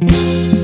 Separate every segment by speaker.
Speaker 1: Bye.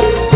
Speaker 1: what?